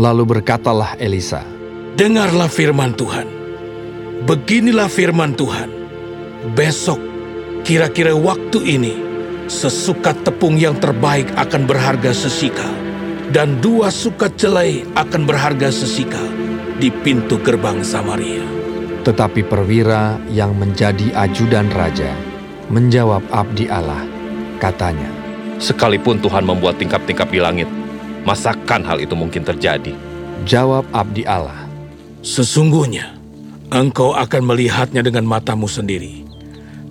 Lalu berkatalah Elisa, Dengarlah firman Tuhan. Beginilah firman Tuhan. Besok, kira-kira waktu ini, sesukat tepung yang terbaik akan berharga sesikal, dan dua sukat jelai akan berharga sesikal di pintu gerbang Samaria. Tetapi perwira yang menjadi ajudan raja menjawab abdi Allah, katanya, Sekalipun Tuhan membuat tingkap-tingkap di langit, masakan hal itu mungkin terjadi? Jawab abdi Allah, Sesungguhnya, engkau akan melihatnya dengan matamu sendiri,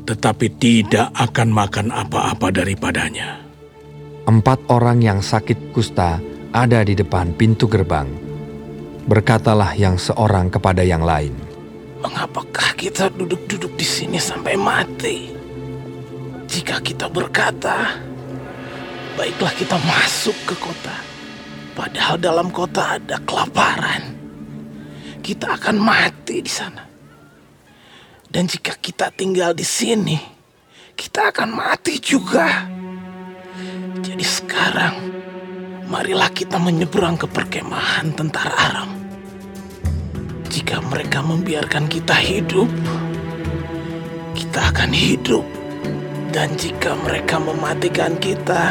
tetapi tidak akan makan apa-apa daripadanya. Empat orang yang sakit kusta ada di depan pintu gerbang. Berkatalah yang seorang kepada yang lain, Mengapakah kita duduk-duduk di sini sampai mati? Jika kita berkata, baiklah kita masuk ke kota. Padahal dalam kota ada kelaparan. Kita akan mati di sana. Dan jika kita tinggal di sini, kita akan mati juga. Jadi sekarang, marilah kita menyeberang ke perkemahan tentara Aram. Jika mereka membiarkan kita hidup, kita akan hidup. Dan jika mereka mematikan kita,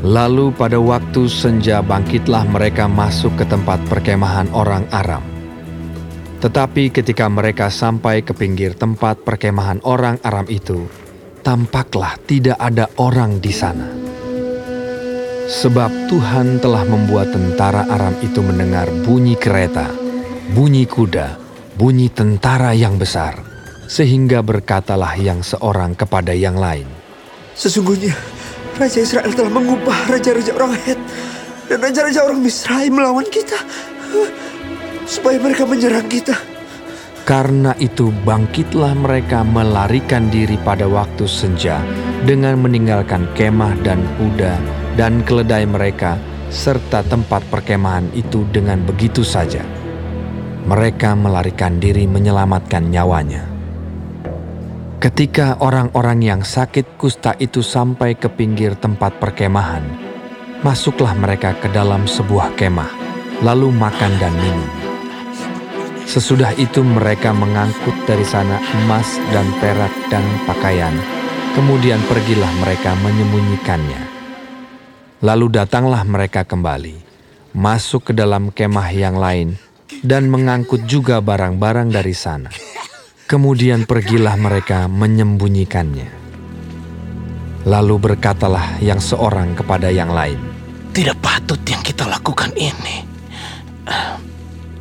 Lalu pada waktu senja bangkitlah mereka masuk ke tempat perkemahan orang Aram. Tetapi ketika mereka sampai ke pinggir tempat perkemahan orang Aram itu, tampaklah tidak ada orang di sana. Sebab Tuhan telah membuat tentara Aram itu mendengar bunyi kereta, bunyi kuda, bunyi tentara yang besar, sehingga berkatalah yang seorang kepada yang lain. Sesungguhnya Raja Israel telah mengubah raja-raja orang Het dan raja-raja orang Misraim melawan kita supaya mereka menyerang kita. Karena itu bangkitlah mereka melarikan diri pada waktu senja dengan meninggalkan kemah dan kuda dan keledai mereka serta tempat perkemahan itu dengan begitu saja. Mereka melarikan diri menyelamatkan nyawanya. Ketika orang-orang yang sakit kusta itu sampai ke pinggir tempat perkemahan, masuklah mereka ke dalam sebuah kemah, lalu makan dan minum. Sesudah itu mereka mengangkut dari sana emas dan perak dan pakaian. Kemudian pergilah mereka menyembunyikannya. Lalu datanglah mereka kembali, masuk ke dalam kemah yang lain, dan mengangkut juga barang-barang dari sana. Kemudian pergilah mereka menyembunyikannya. Lalu berkatalah yang seorang kepada yang lain, Tidak patut yang kita lakukan ini.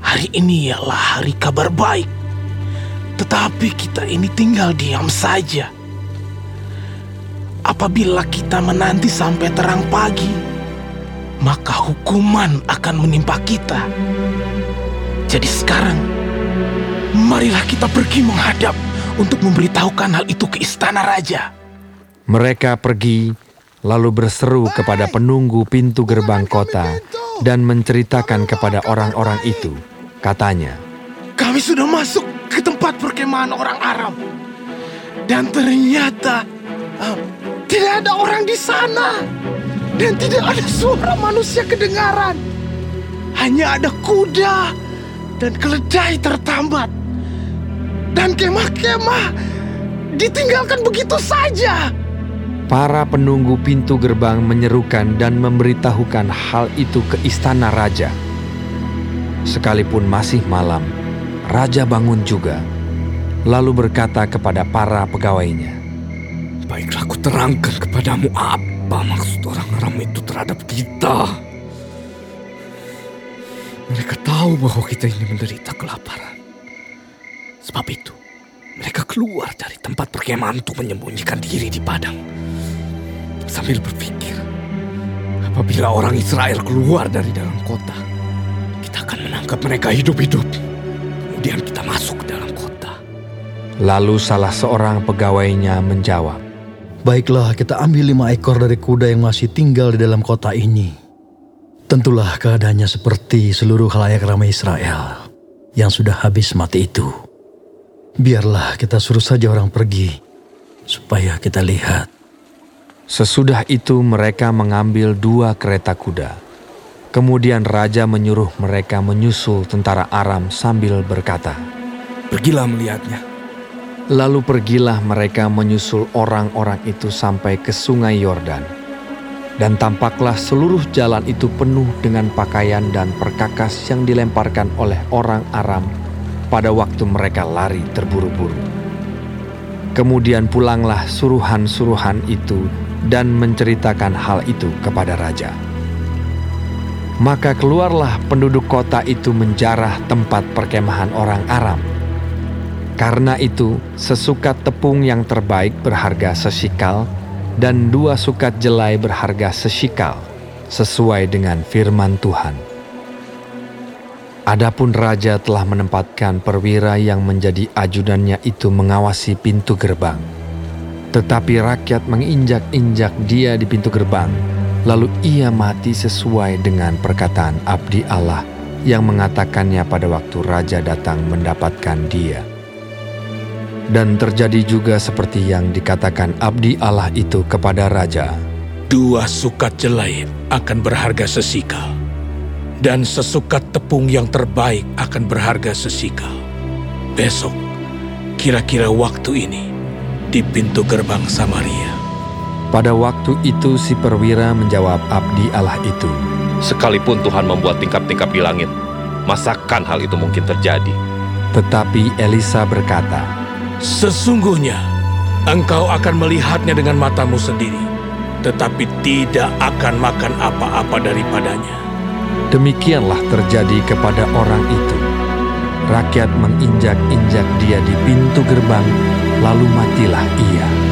Hari ini ialah hari kabar baik. Tetapi kita ini tinggal diam saja. Apabila kita menanti sampai terang pagi, maka hukuman akan menimpa kita. Jadi sekarang, marilah kita pergi menghadap untuk memberitahukan hal itu ke istana raja. Mereka pergi lalu berseru kepada penunggu pintu gerbang kota dan menceritakan kepada orang-orang itu. Katanya, Kami sudah masuk ke tempat perkemahan orang Arab. Dan ternyata eh, tidak ada orang di sana. Dan tidak ada suara manusia kedengaran. Hanya ada kuda dan keledai tertambat. Dan kemah-kemah ditinggalkan begitu saja. para penunggu pintu gerbang menyerukan dan memberitahukan hal itu ke istana raja. Sekalipun masih malam, raja bangun juga, lalu berkata kepada para pegawainya, Baiklah aku terangkan kepadamu apa maksud orang Aram itu terhadap kita. Mereka tahu bahwa kita ini menderita kelaparan. Sebab itu, mereka keluar dari tempat perkemahan untuk menyembunyikan diri di padang. Sambil berpikir, apabila orang Israel keluar dari dalam kota, kita akan menangkap mereka hidup-hidup. Kemudian kita masuk ke dalam kota. Lalu salah seorang pegawainya menjawab, Baiklah, kita ambil lima ekor dari kuda yang masih tinggal di dalam kota ini. Tentulah keadaannya seperti seluruh khalayak ramai Israel yang sudah habis mati itu. Biarlah kita suruh saja orang pergi, supaya kita lihat. Sesudah itu mereka mengambil dua kereta kuda. Kemudian raja menyuruh mereka menyusul tentara Aram sambil berkata, Pergilah melihatnya. Lalu pergilah mereka menyusul orang-orang itu sampai ke sungai Yordan. Dan tampaklah seluruh jalan itu penuh dengan pakaian dan perkakas yang dilemparkan oleh orang Aram pada waktu mereka lari terburu-buru. Kemudian pulanglah suruhan-suruhan itu dan menceritakan hal itu kepada raja. Maka keluarlah penduduk kota itu menjarah tempat perkemahan orang Aram. Karena itu, sesukat tepung yang terbaik berharga sesikal dan dua sukat jelai berharga sesikal, sesuai dengan firman Tuhan. Adapun raja telah menempatkan perwira yang menjadi ajudannya itu mengawasi pintu gerbang. Tetapi rakyat menginjak-injak dia di pintu gerbang, lalu ia mati sesuai dengan perkataan abdi Allah yang mengatakannya pada waktu raja datang mendapatkan dia. Dan terjadi juga seperti yang dikatakan abdi Allah itu kepada raja. Dua sukat jelai akan berharga sesikal, dan sesukat tepung yang terbaik akan berharga sesikal. Besok, kira-kira waktu ini, di pintu gerbang Samaria. Pada waktu itu si perwira menjawab abdi Allah itu. Sekalipun Tuhan membuat tingkap-tingkap di langit, masakan hal itu mungkin terjadi? Tetapi Elisa berkata, Sesungguhnya engkau akan melihatnya dengan matamu sendiri, tetapi tidak akan makan apa-apa daripadanya. Demikianlah terjadi kepada orang itu. Rakyat menginjak-injak dia di pintu gerbang, lalu matilah ia.